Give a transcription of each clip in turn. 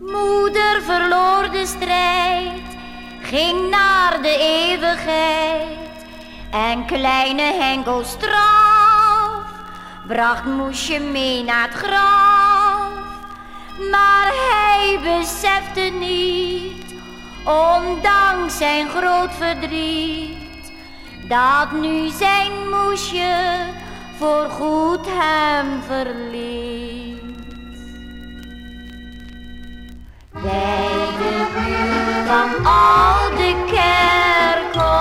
Moeder verloor de strijd, ging naar de eeuwigheid. En kleine Henkel straf, bracht moesje mee naar het graf. Maar hij besefte niet, ondanks zijn groot verdriet, dat nu zijn moesje voorgoed hem verliet. Bij de buurt van oude kerkhof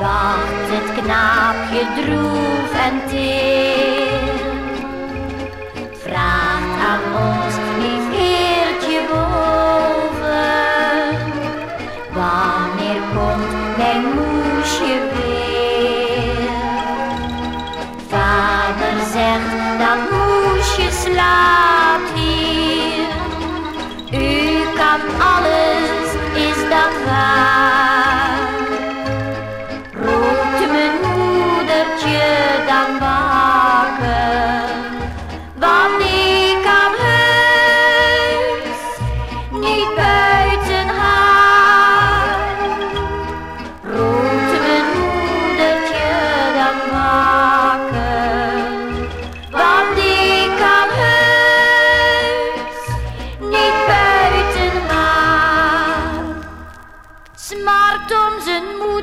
wacht het knaapje droef en teer. gaan. Mijn dan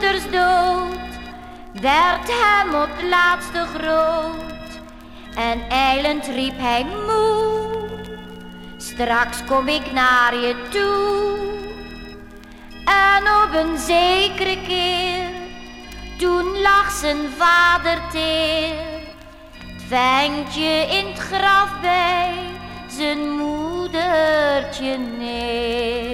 moeders dood, werd hem op het laatste groot. En eilend riep hij moe, straks kom ik naar je toe. En op een zekere keer, toen lag zijn vader teer. Het ventje in het graf bij zijn moedertje neer.